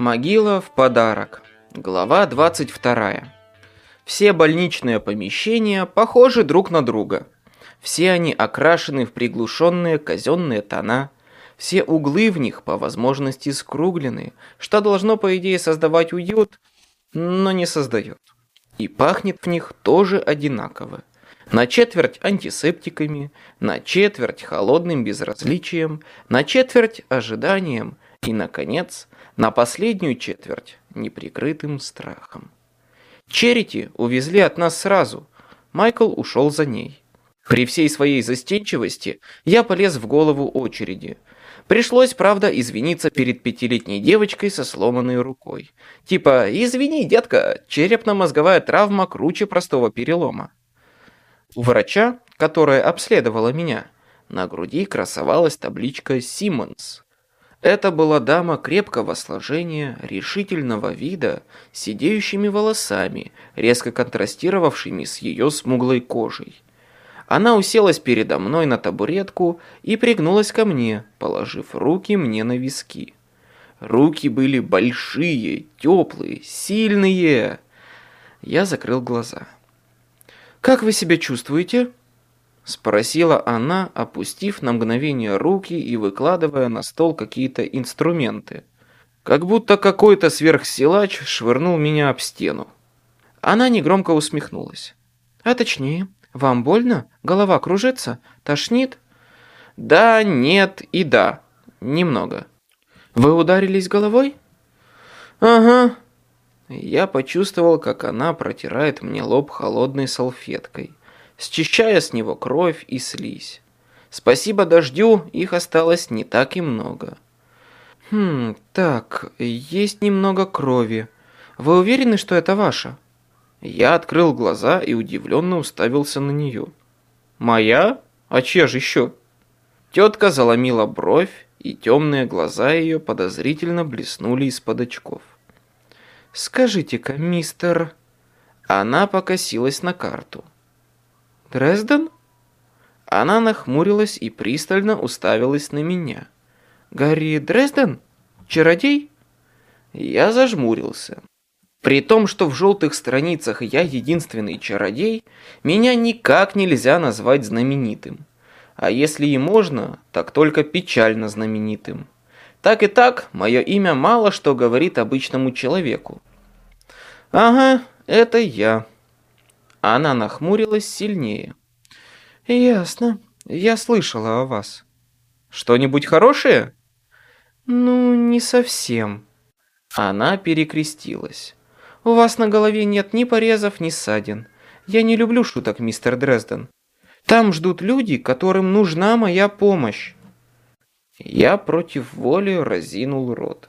Могила в подарок. Глава 22. Все больничные помещения похожи друг на друга. Все они окрашены в приглушенные казенные тона. Все углы в них по возможности скруглены, что должно по идее создавать уют, но не создает. И пахнет в них тоже одинаково. На четверть антисептиками, на четверть холодным безразличием, на четверть ожиданием и, наконец, на последнюю четверть неприкрытым страхом. Черити увезли от нас сразу. Майкл ушел за ней. При всей своей застенчивости я полез в голову очереди. Пришлось, правда, извиниться перед пятилетней девочкой со сломанной рукой. Типа, извини, детка, черепно-мозговая травма круче простого перелома. У врача, которая обследовала меня, на груди красовалась табличка «Симмонс». Это была дама крепкого сложения, решительного вида, с сидеющими волосами, резко контрастировавшими с ее смуглой кожей. Она уселась передо мной на табуретку и пригнулась ко мне, положив руки мне на виски. Руки были большие, теплые, сильные. Я закрыл глаза. «Как вы себя чувствуете?» Спросила она, опустив на мгновение руки и выкладывая на стол какие-то инструменты. Как будто какой-то сверхсилач швырнул меня об стену. Она негромко усмехнулась. «А точнее, вам больно? Голова кружится? Тошнит?» «Да, нет и да. Немного». «Вы ударились головой?» «Ага». Я почувствовал, как она протирает мне лоб холодной салфеткой счищая с него кровь и слизь. Спасибо дождю, их осталось не так и много. Хм, так, есть немного крови. Вы уверены, что это ваша? Я открыл глаза и удивленно уставился на нее. Моя? А чья же еще? Тетка заломила бровь, и темные глаза ее подозрительно блеснули из-под очков. «Скажите-ка, мистер...» Она покосилась на карту. Дрезден?» Она нахмурилась и пристально уставилась на меня. «Гарри Дрезден? Чародей?» Я зажмурился. При том, что в желтых страницах я единственный чародей, меня никак нельзя назвать знаменитым. А если и можно, так только печально знаменитым. Так и так, мое имя мало что говорит обычному человеку. Ага, это я. Она нахмурилась сильнее. «Ясно. Я слышала о вас». «Что-нибудь хорошее?» «Ну, не совсем». Она перекрестилась. «У вас на голове нет ни порезов, ни ссадин. Я не люблю шуток, мистер Дрезден. Там ждут люди, которым нужна моя помощь». Я против воли разинул рот.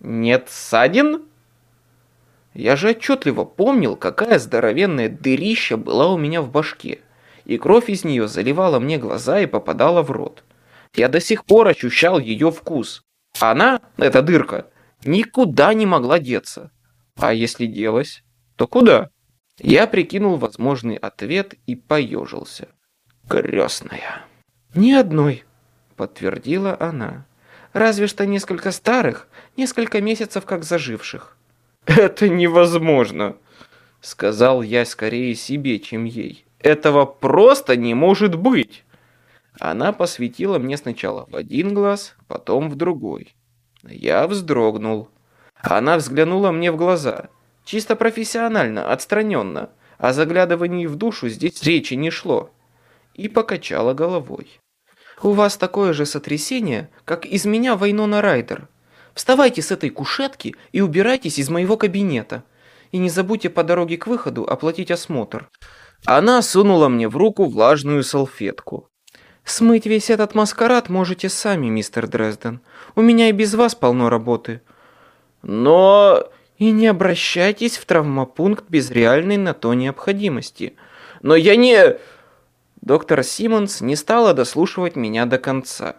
«Нет ссадин?» Я же отчетливо помнил, какая здоровенная дырища была у меня в башке, и кровь из нее заливала мне глаза и попадала в рот. Я до сих пор ощущал ее вкус. Она, эта дырка, никуда не могла деться. А если делась, то куда? Я прикинул возможный ответ и поежился. Крестная. Ни одной, подтвердила она. Разве что несколько старых, несколько месяцев как заживших. «Это невозможно», — сказал я скорее себе, чем ей. «Этого просто не может быть!» Она посветила мне сначала в один глаз, потом в другой. Я вздрогнул. Она взглянула мне в глаза. Чисто профессионально, отстраненно. О заглядывании в душу здесь речи не шло. И покачала головой. «У вас такое же сотрясение, как из меня Вайнона Райдер. Вставайте с этой кушетки и убирайтесь из моего кабинета. И не забудьте по дороге к выходу оплатить осмотр». Она сунула мне в руку влажную салфетку. «Смыть весь этот маскарад можете сами, мистер Дрезден. У меня и без вас полно работы». «Но...» «И не обращайтесь в травмопункт без реальной на то необходимости». «Но я не...» Доктор Симмонс не стала дослушивать меня до конца.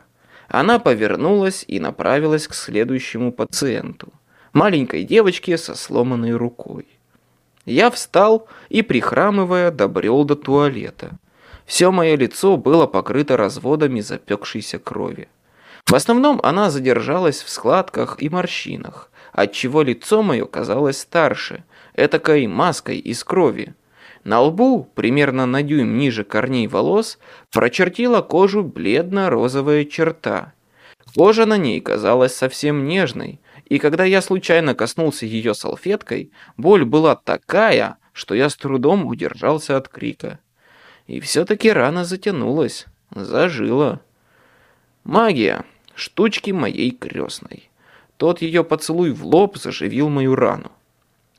Она повернулась и направилась к следующему пациенту, маленькой девочке со сломанной рукой. Я встал и, прихрамывая, добрел до туалета. Все мое лицо было покрыто разводами запекшейся крови. В основном она задержалась в складках и морщинах, отчего лицо мое казалось старше, этакой маской из крови. На лбу, примерно на дюйм ниже корней волос, прочертила кожу бледно-розовая черта. Кожа на ней казалась совсем нежной, и когда я случайно коснулся ее салфеткой, боль была такая, что я с трудом удержался от крика. И все-таки рана затянулась, зажила. Магия, штучки моей крестной. Тот ее поцелуй в лоб заживил мою рану.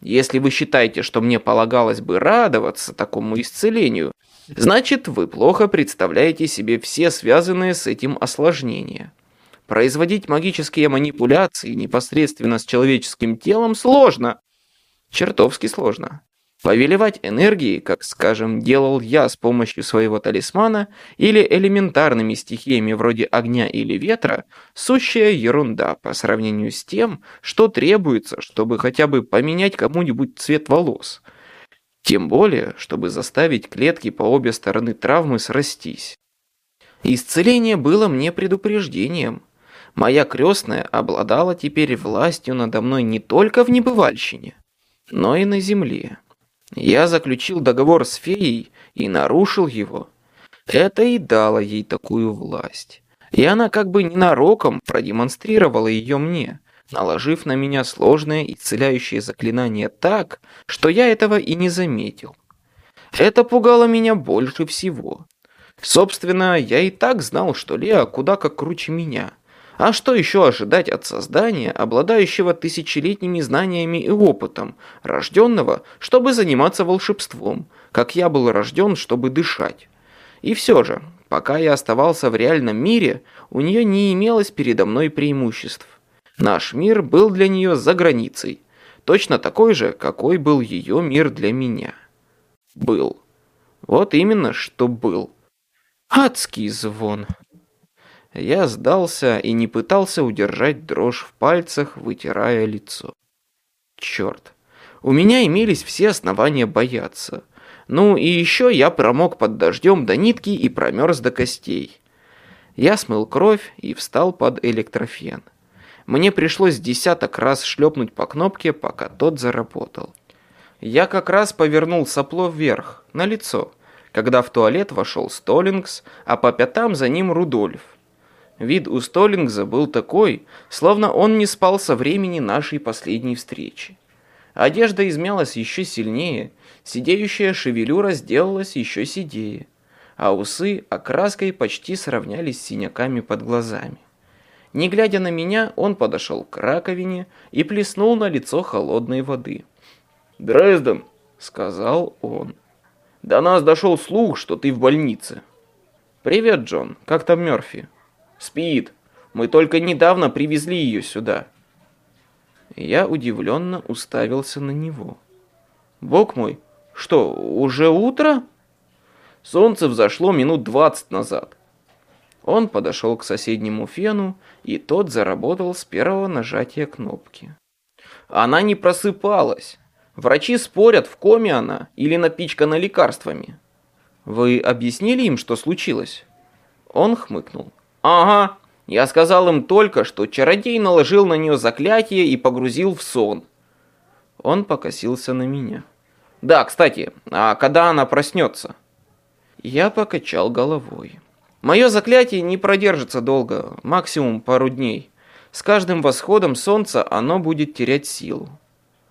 Если вы считаете, что мне полагалось бы радоваться такому исцелению, значит, вы плохо представляете себе все связанные с этим осложнения. Производить магические манипуляции непосредственно с человеческим телом сложно. Чертовски сложно. Повелевать энергией, как, скажем, делал я с помощью своего талисмана, или элементарными стихиями вроде огня или ветра, сущая ерунда по сравнению с тем, что требуется, чтобы хотя бы поменять кому-нибудь цвет волос. Тем более, чтобы заставить клетки по обе стороны травмы срастись. Исцеление было мне предупреждением. Моя крестная обладала теперь властью надо мной не только в небывальщине, но и на земле. Я заключил договор с феей и нарушил его. Это и дало ей такую власть. И она как бы ненароком продемонстрировала ее мне, наложив на меня сложное исцеляющее заклинание так, что я этого и не заметил. Это пугало меня больше всего. Собственно, я и так знал, что Леа куда как круче меня – а что еще ожидать от создания, обладающего тысячелетними знаниями и опытом, рожденного, чтобы заниматься волшебством, как я был рожден, чтобы дышать? И все же, пока я оставался в реальном мире, у нее не имелось передо мной преимуществ. Наш мир был для нее за границей, точно такой же, какой был ее мир для меня. Был. Вот именно, что был. Адский звон. Я сдался и не пытался удержать дрожь в пальцах, вытирая лицо. Черт. У меня имелись все основания бояться. Ну и еще я промок под дождем до нитки и промерз до костей. Я смыл кровь и встал под электрофен. Мне пришлось десяток раз шлепнуть по кнопке, пока тот заработал. Я как раз повернул сопло вверх, на лицо, когда в туалет вошел Столлингс, а по пятам за ним Рудольф. Вид у Столлингза был такой, словно он не спал со времени нашей последней встречи. Одежда измялась еще сильнее, сидеющая шевелюра сделалась еще сидее, а усы окраской почти сравнялись с синяками под глазами. Не глядя на меня, он подошел к раковине и плеснул на лицо холодной воды. «Дрезден», — сказал он, — «до нас дошел слух, что ты в больнице». «Привет, Джон, как там Мёрфи?» Спит. Мы только недавно привезли ее сюда. Я удивленно уставился на него. Бог мой, что, уже утро? Солнце взошло минут двадцать назад. Он подошел к соседнему фену, и тот заработал с первого нажатия кнопки. Она не просыпалась. Врачи спорят, в коме она или напичкана лекарствами. Вы объяснили им, что случилось? Он хмыкнул. «Ага, я сказал им только, что чародей наложил на нее заклятие и погрузил в сон». Он покосился на меня. «Да, кстати, а когда она проснется?» Я покачал головой. «Мое заклятие не продержится долго, максимум пару дней. С каждым восходом солнца оно будет терять силу».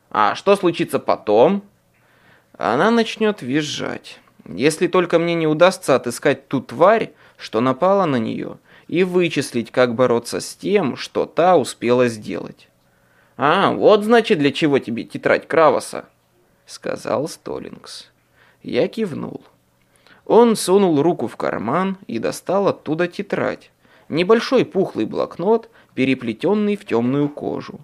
«А что случится потом?» Она начнет визжать. Если только мне не удастся отыскать ту тварь, что напала на нее, и вычислить, как бороться с тем, что та успела сделать. «А, вот значит, для чего тебе тетрадь Кравоса», — сказал Столлингс. Я кивнул. Он сунул руку в карман и достал оттуда тетрадь. Небольшой пухлый блокнот, переплетенный в темную кожу.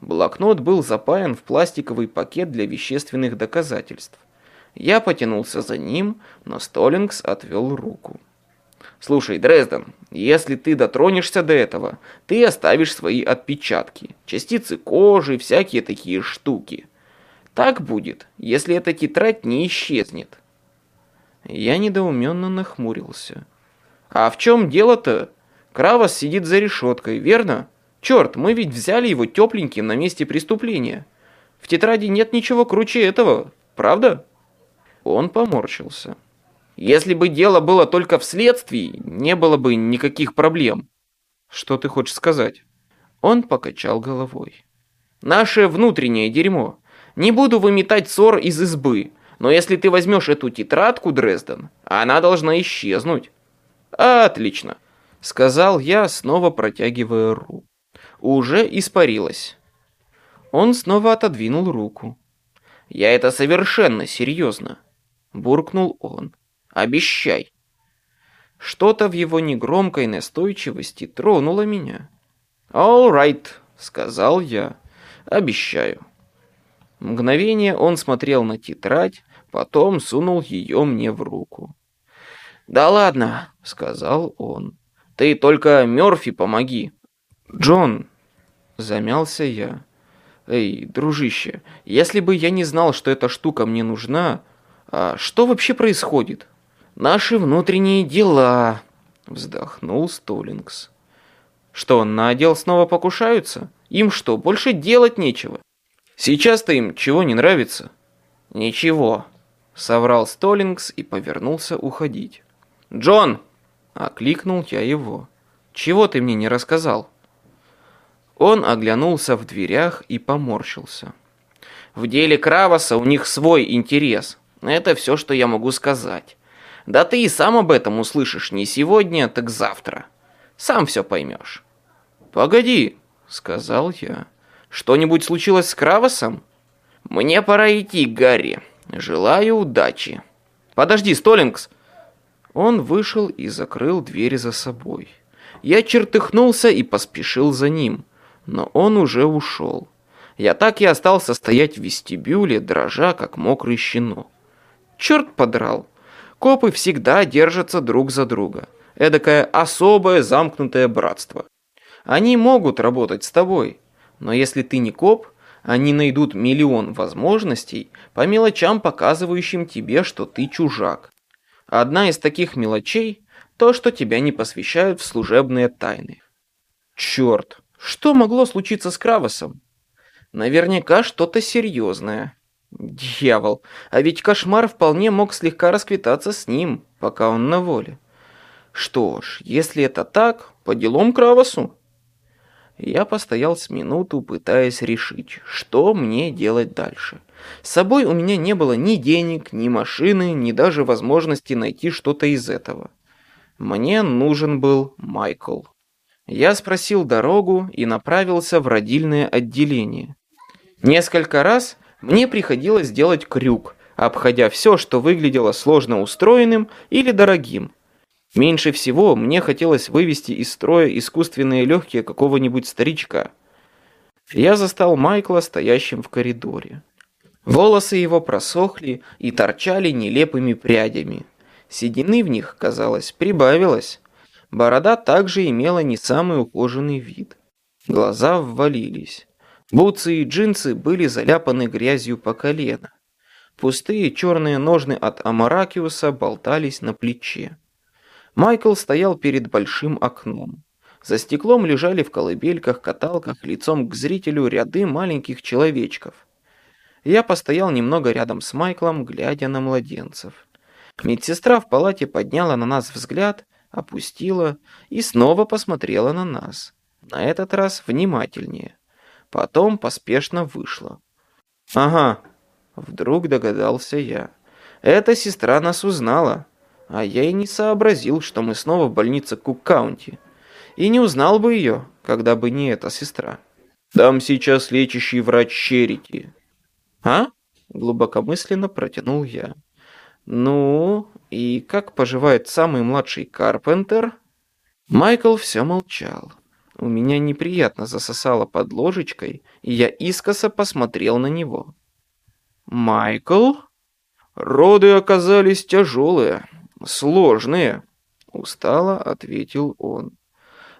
Блокнот был запаян в пластиковый пакет для вещественных доказательств. Я потянулся за ним, но Столлингс отвел руку. Слушай, Дрезден, если ты дотронешься до этого, ты оставишь свои отпечатки, частицы кожи, всякие такие штуки. Так будет, если эта тетрадь не исчезнет. Я недоуменно нахмурился. А в чем дело-то? Кравос сидит за решеткой, верно? Черт, мы ведь взяли его тепленьким на месте преступления. В тетради нет ничего круче этого, правда? Он поморщился. Если бы дело было только в следствии, не было бы никаких проблем. Что ты хочешь сказать? Он покачал головой. Наше внутреннее дерьмо. Не буду выметать ссор из избы, но если ты возьмешь эту тетрадку, Дрезден, она должна исчезнуть. Отлично, сказал я, снова протягивая руку. Уже испарилась. Он снова отодвинул руку. Я это совершенно серьезно, буркнул он. Обещай. Что-то в его негромкой настойчивости тронуло меня. «All right», — сказал я. «Обещаю». Мгновение он смотрел на тетрадь, потом сунул ее мне в руку. «Да ладно», — сказал он. «Ты только Мёрфи помоги». «Джон», — замялся я. «Эй, дружище, если бы я не знал, что эта штука мне нужна, а что вообще происходит?» «Наши внутренние дела», — вздохнул Столлингс. «Что, на отдел снова покушаются? Им что, больше делать нечего?» «Сейчас-то им чего не нравится?» «Ничего», — соврал Столлингс и повернулся уходить. «Джон!» — окликнул я его. «Чего ты мне не рассказал?» Он оглянулся в дверях и поморщился. «В деле Кравоса у них свой интерес. Это все, что я могу сказать. Да ты и сам об этом услышишь не сегодня, так завтра. Сам все поймешь. Погоди, сказал я. Что-нибудь случилось с Кравосом? Мне пора идти, Гарри. Желаю удачи. Подожди, Столлингс. Он вышел и закрыл дверь за собой. Я чертыхнулся и поспешил за ним, но он уже ушел. Я так и остался стоять в вестибюле, дрожа, как мокрый щенок. Черт подрал. Копы всегда держатся друг за друга. Эдакое особое замкнутое братство. Они могут работать с тобой, но если ты не коп, они найдут миллион возможностей по мелочам, показывающим тебе, что ты чужак. Одна из таких мелочей – то, что тебя не посвящают в служебные тайны. Черт, что могло случиться с Кравосом? Наверняка что-то серьезное. Дьявол, а ведь кошмар вполне мог слегка расквитаться с ним, пока он на воле. Что ж, если это так, по делам Кравосу. Я постоял с минуту, пытаясь решить, что мне делать дальше. С собой у меня не было ни денег, ни машины, ни даже возможности найти что-то из этого. Мне нужен был Майкл. Я спросил дорогу и направился в родильное отделение. Несколько раз мне приходилось делать крюк, обходя все, что выглядело сложно устроенным или дорогим. Меньше всего мне хотелось вывести из строя искусственные легкие какого-нибудь старичка. Я застал Майкла стоящим в коридоре. Волосы его просохли и торчали нелепыми прядями. Седины в них, казалось, прибавилось. Борода также имела не самый ухоженный вид. Глаза ввалились. Бутсы и джинсы были заляпаны грязью по колено. Пустые черные ножны от Амаракиуса болтались на плече. Майкл стоял перед большим окном. За стеклом лежали в колыбельках-каталках лицом к зрителю ряды маленьких человечков. Я постоял немного рядом с Майклом, глядя на младенцев. Медсестра в палате подняла на нас взгляд, опустила и снова посмотрела на нас. На этот раз внимательнее. Потом поспешно вышла. «Ага», — вдруг догадался я. «Эта сестра нас узнала, а я и не сообразил, что мы снова в больнице Кук-Каунти. И не узнал бы ее, когда бы не эта сестра. Там сейчас лечащий врач Черити». «А?» — глубокомысленно протянул я. «Ну, и как поживает самый младший Карпентер?» Майкл все молчал. У меня неприятно засосало под ложечкой, и я искоса посмотрел на него. «Майкл?» «Роды оказались тяжелые, сложные», — устало ответил он.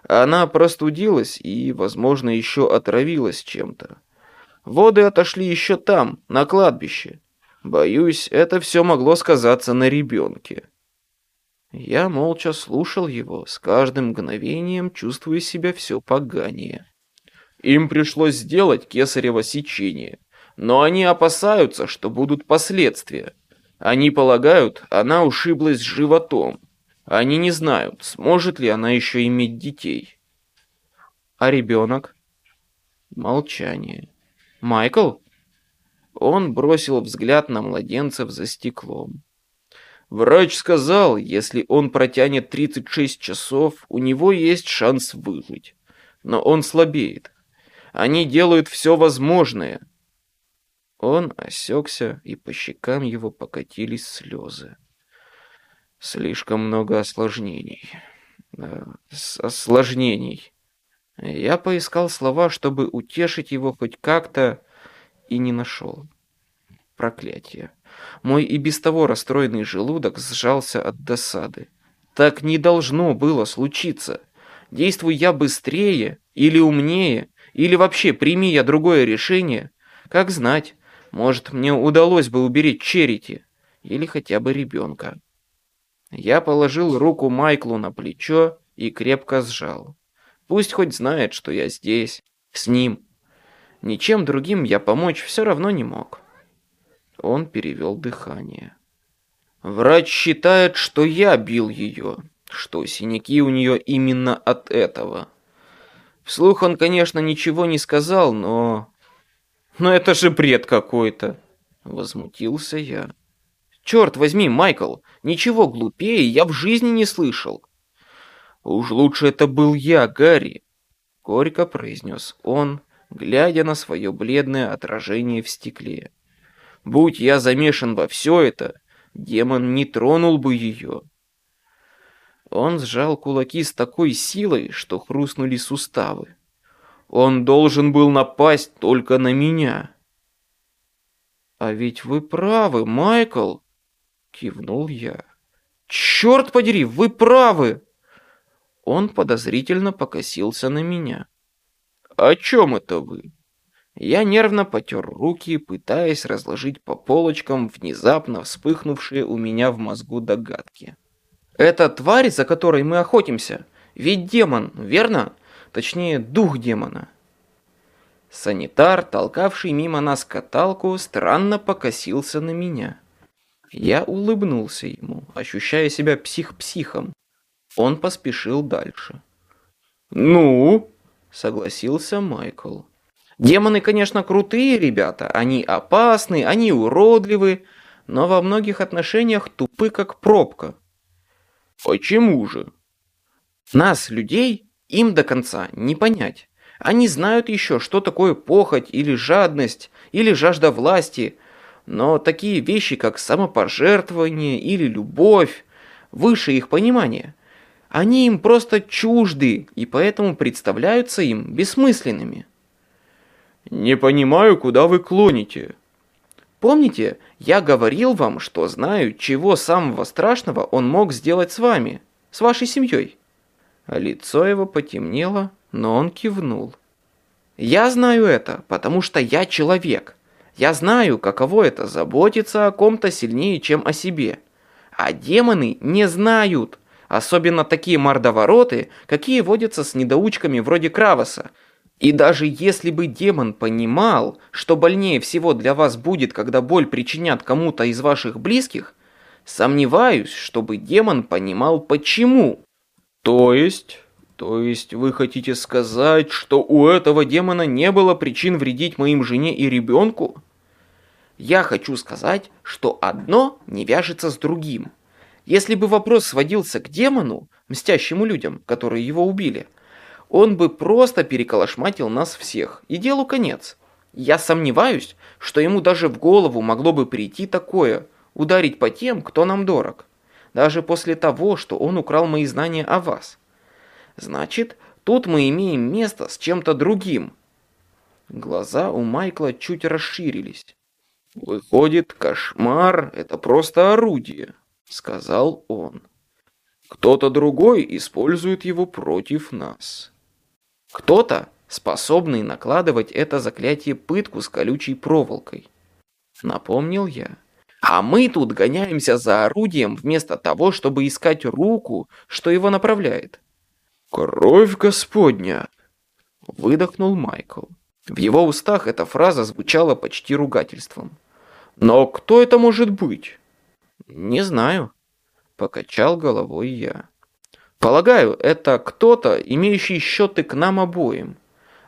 Она простудилась и, возможно, еще отравилась чем-то. Воды отошли еще там, на кладбище. Боюсь, это все могло сказаться на ребенке. Я молча слушал его, с каждым мгновением чувствуя себя все поганее. Им пришлось сделать кесарево сечение, но они опасаются, что будут последствия. Они полагают, она ушиблась животом. Они не знают, сможет ли она еще иметь детей. А ребенок? Молчание. Майкл? Он бросил взгляд на младенцев за стеклом. Врач сказал, если он протянет 36 часов, у него есть шанс выжить. Но он слабеет. Они делают все возможное. Он осекся, и по щекам его покатились слезы. Слишком много осложнений. Осложнений. Я поискал слова, чтобы утешить его хоть как-то, и не нашел. Проклятие. Мой и без того расстроенный желудок сжался от досады. Так не должно было случиться. Действуй я быстрее или умнее, или вообще прими я другое решение, как знать, может, мне удалось бы уберечь Черити или хотя бы ребенка. Я положил руку Майклу на плечо и крепко сжал. Пусть хоть знает, что я здесь, с ним. Ничем другим я помочь все равно не мог. Он перевел дыхание. Врач считает, что я бил ее, что синяки у нее именно от этого. Вслух он, конечно, ничего не сказал, но... Но это же бред какой-то. Возмутился я. Черт возьми, Майкл, ничего глупее я в жизни не слышал. Уж лучше это был я, Гарри. Горько произнес он, глядя на свое бледное отражение в стекле. Будь я замешан во все это, демон не тронул бы ее. Он сжал кулаки с такой силой, что хрустнули суставы. Он должен был напасть только на меня. «А ведь вы правы, Майкл!» — кивнул я. «Черт подери, вы правы!» Он подозрительно покосился на меня. «О чем это вы?» Я нервно потер руки, пытаясь разложить по полочкам внезапно вспыхнувшие у меня в мозгу догадки. «Это тварь, за которой мы охотимся, ведь демон, верно? Точнее, дух демона». Санитар, толкавший мимо нас каталку, странно покосился на меня. Я улыбнулся ему, ощущая себя псих-психом. Он поспешил дальше. «Ну?» — согласился Майкл. Демоны, конечно, крутые ребята, они опасны, они уродливы, но во многих отношениях тупы, как пробка. Почему же? Нас, людей, им до конца не понять. Они знают еще, что такое похоть или жадность, или жажда власти, но такие вещи, как самопожертвование или любовь, выше их понимания. Они им просто чужды и поэтому представляются им бессмысленными. «Не понимаю, куда вы клоните». «Помните, я говорил вам, что знаю, чего самого страшного он мог сделать с вами, с вашей семьей?» Лицо его потемнело, но он кивнул. «Я знаю это, потому что я человек. Я знаю, каково это заботиться о ком-то сильнее, чем о себе. А демоны не знают, особенно такие мордовороты, какие водятся с недоучками вроде Кравоса, и даже если бы демон понимал, что больнее всего для вас будет, когда боль причинят кому-то из ваших близких, сомневаюсь, чтобы демон понимал почему. То есть... То есть вы хотите сказать, что у этого демона не было причин вредить моим жене и ребенку? Я хочу сказать, что одно не вяжется с другим. Если бы вопрос сводился к демону, мстящему людям, которые его убили, он бы просто переколошматил нас всех, и делу конец. Я сомневаюсь, что ему даже в голову могло бы прийти такое, ударить по тем, кто нам дорог. Даже после того, что он украл мои знания о вас. Значит, тут мы имеем место с чем-то другим. Глаза у Майкла чуть расширились. «Выходит, кошмар — это просто орудие», — сказал он. «Кто-то другой использует его против нас». Кто-то, способный накладывать это заклятие пытку с колючей проволокой. Напомнил я. А мы тут гоняемся за орудием вместо того, чтобы искать руку, что его направляет. Кровь Господня! Выдохнул Майкл. В его устах эта фраза звучала почти ругательством. «Но кто это может быть?» «Не знаю», — покачал головой я. «Полагаю, это кто-то, имеющий счеты к нам обоим.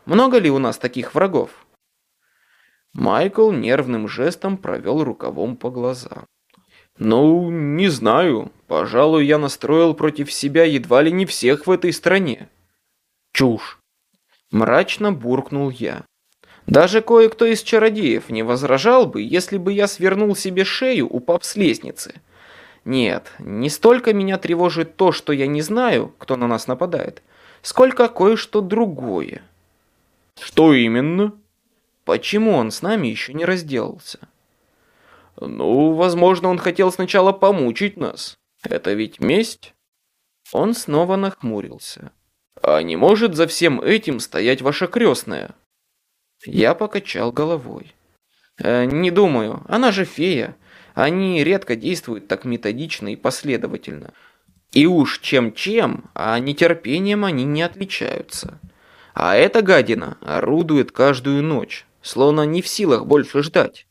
Много ли у нас таких врагов?» Майкл нервным жестом провел рукавом по глазам. «Ну, не знаю. Пожалуй, я настроил против себя едва ли не всех в этой стране». «Чушь!» Мрачно буркнул я. Даже кое-кто из чародеев не возражал бы, если бы я свернул себе шею, упав с лестницы. Нет, не столько меня тревожит то, что я не знаю, кто на нас нападает, сколько кое-что другое. Что именно? Почему он с нами еще не разделался? Ну, возможно, он хотел сначала помучить нас. Это ведь месть? Он снова нахмурился. А не может за всем этим стоять ваша крестная? Я покачал головой. Э, не думаю, она же фея. Они редко действуют так методично и последовательно. И уж чем-чем, а нетерпением они не отличаются. А эта гадина орудует каждую ночь, словно не в силах больше ждать.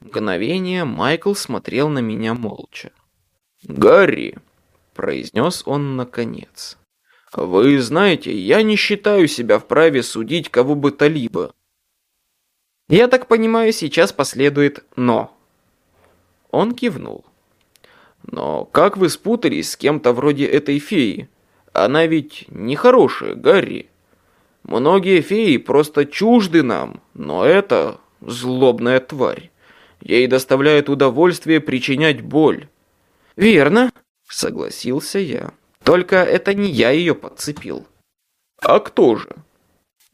Мгновение Майкл смотрел на меня молча. «Гарри», — произнес он наконец, — «вы знаете, я не считаю себя вправе судить кого бы то либо». «Я так понимаю, сейчас последует «но». Он кивнул. «Но как вы спутались с кем-то вроде этой феи? Она ведь нехорошая, Гарри. Многие феи просто чужды нам, но это злобная тварь. Ей доставляет удовольствие причинять боль. Верно, согласился я. Только это не я ее подцепил. А кто же?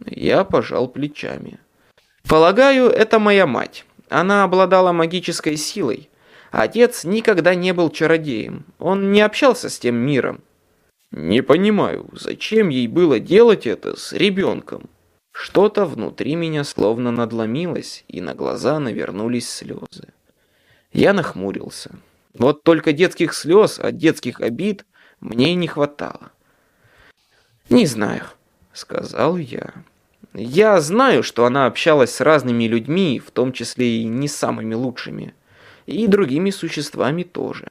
Я пожал плечами. Полагаю, это моя мать. Она обладала магической силой. Отец никогда не был чародеем. Он не общался с тем миром. Не понимаю, зачем ей было делать это с ребенком? Что-то внутри меня словно надломилось, и на глаза навернулись слезы. Я нахмурился. Вот только детских слез от детских обид мне не хватало. «Не знаю», — сказал я. «Я знаю, что она общалась с разными людьми, в том числе и не самыми лучшими, и другими существами тоже.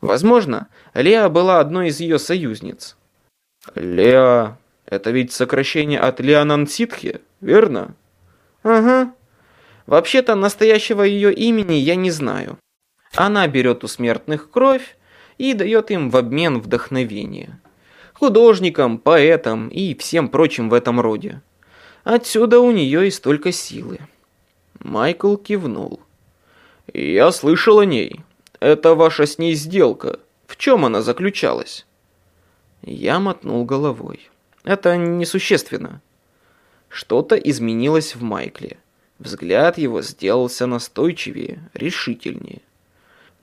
Возможно, Леа была одной из ее союзниц». «Леа это ведь сокращение от Леонан Ситхи, верно? Ага. Вообще-то настоящего ее имени я не знаю. Она берет у смертных кровь и дает им в обмен вдохновение. Художникам, поэтам и всем прочим в этом роде. Отсюда у нее и столько силы. Майкл кивнул. «Я слышал о ней. Это ваша с ней сделка. В чем она заключалась?» Я мотнул головой. Это несущественно. Что-то изменилось в Майкле. Взгляд его сделался настойчивее, решительнее.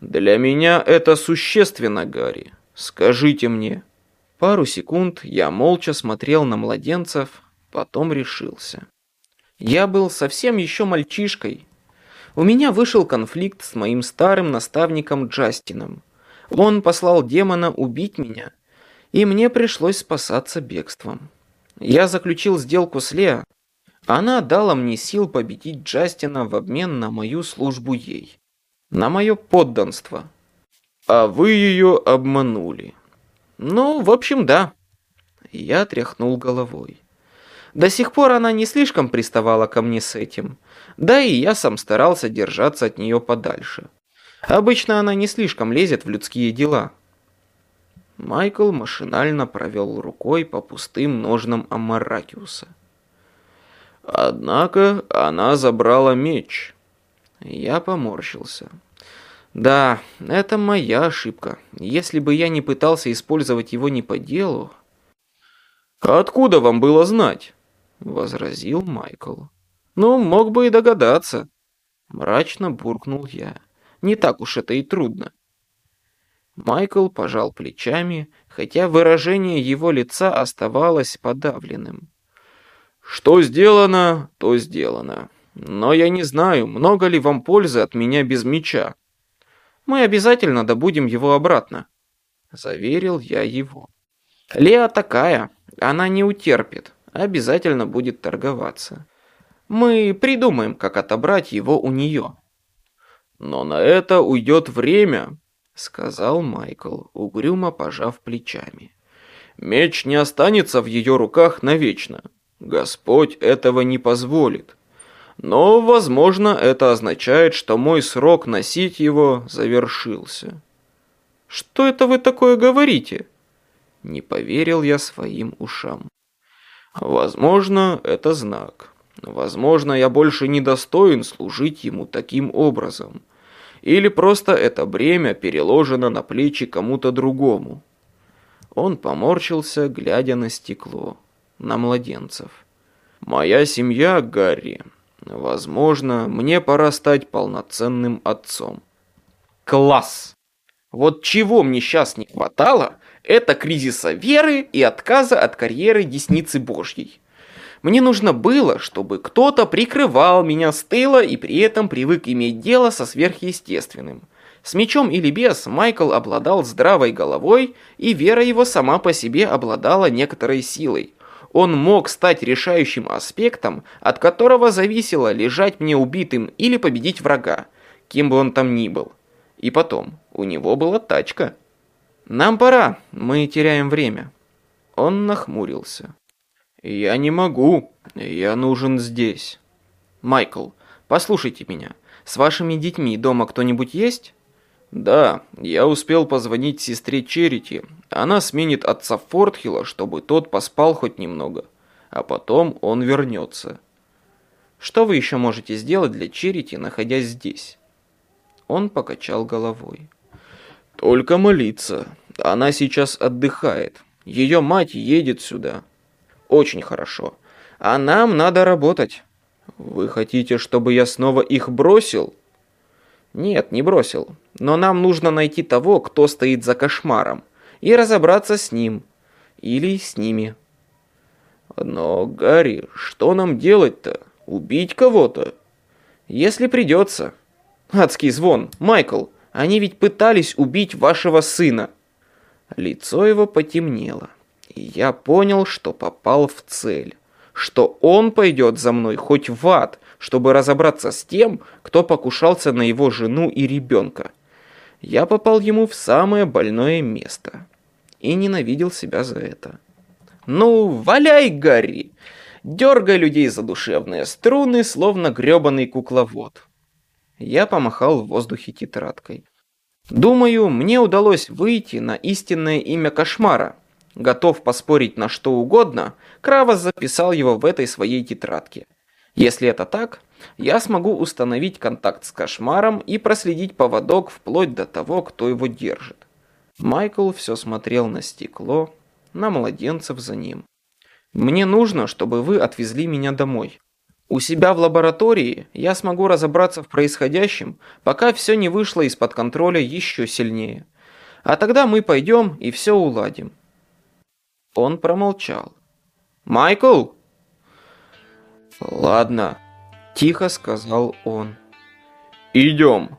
«Для меня это существенно, Гарри. Скажите мне». Пару секунд я молча смотрел на младенцев, потом решился. Я был совсем еще мальчишкой. У меня вышел конфликт с моим старым наставником Джастином. Он послал демона убить меня – и мне пришлось спасаться бегством. Я заключил сделку с Лео. Она дала мне сил победить Джастина в обмен на мою службу ей. На мое подданство. А вы ее обманули. Ну, в общем, да. Я тряхнул головой. До сих пор она не слишком приставала ко мне с этим. Да и я сам старался держаться от нее подальше. Обычно она не слишком лезет в людские дела. Майкл машинально провел рукой по пустым ножнам Амаракиуса. Однако она забрала меч. Я поморщился. Да, это моя ошибка. Если бы я не пытался использовать его не по делу... «Откуда вам было знать?» — возразил Майкл. «Ну, мог бы и догадаться». Мрачно буркнул я. «Не так уж это и трудно». Майкл пожал плечами, хотя выражение его лица оставалось подавленным. «Что сделано, то сделано. Но я не знаю, много ли вам пользы от меня без меча. Мы обязательно добудем его обратно», — заверил я его. «Леа такая, она не утерпит. обязательно будет торговаться. Мы придумаем, как отобрать его у нее. Но на это уйдет время, сказал Майкл, угрюмо пожав плечами. Меч не останется в ее руках навечно. Господь этого не позволит. Но, возможно, это означает, что мой срок носить его завершился. Что это вы такое говорите? Не поверил я своим ушам. Возможно, это знак. Возможно, я больше не достоин служить ему таким образом. Или просто это бремя переложено на плечи кому-то другому. Он поморщился, глядя на стекло, на младенцев. «Моя семья, Гарри. Возможно, мне пора стать полноценным отцом». «Класс! Вот чего мне сейчас не хватало, это кризиса веры и отказа от карьеры Десницы Божьей. Мне нужно было, чтобы кто-то прикрывал меня с тыла и при этом привык иметь дело со сверхъестественным. С мечом или без, Майкл обладал здравой головой, и вера его сама по себе обладала некоторой силой. Он мог стать решающим аспектом, от которого зависело лежать мне убитым или победить врага, кем бы он там ни был. И потом, у него была тачка. «Нам пора, мы теряем время». Он нахмурился. «Я не могу, я нужен здесь». «Майкл, послушайте меня. С вашими детьми дома кто-нибудь есть?» «Да, я успел позвонить сестре Черити. Она сменит отца Фортхилла, чтобы тот поспал хоть немного. А потом он вернется». «Что вы еще можете сделать для Черити, находясь здесь?» Он покачал головой. Только молиться. Она сейчас отдыхает. Ее мать едет сюда. Очень хорошо. А нам надо работать. Вы хотите, чтобы я снова их бросил? Нет, не бросил. Но нам нужно найти того, кто стоит за кошмаром, и разобраться с ним. Или с ними. Но, Гарри, что нам делать-то? Убить кого-то? Если придется. Адский звон. Майкл, они ведь пытались убить вашего сына. Лицо его потемнело, и я понял, что попал в цель. Что он пойдет за мной хоть в ад, чтобы разобраться с тем, кто покушался на его жену и ребенка. Я попал ему в самое больное место. И ненавидел себя за это. «Ну, валяй, Гарри!» Дергай людей за душевные струны, словно гребаный кукловод. Я помахал в воздухе тетрадкой. Думаю, мне удалось выйти на истинное имя кошмара. Готов поспорить на что угодно, Кравос записал его в этой своей тетрадке. Если это так, я смогу установить контакт с кошмаром и проследить поводок вплоть до того, кто его держит. Майкл все смотрел на стекло, на младенцев за ним. Мне нужно, чтобы вы отвезли меня домой. У себя в лаборатории я смогу разобраться в происходящем, пока все не вышло из-под контроля еще сильнее. А тогда мы пойдем и все уладим. Он промолчал. «Майкл!» «Ладно», – тихо сказал он. «Идем».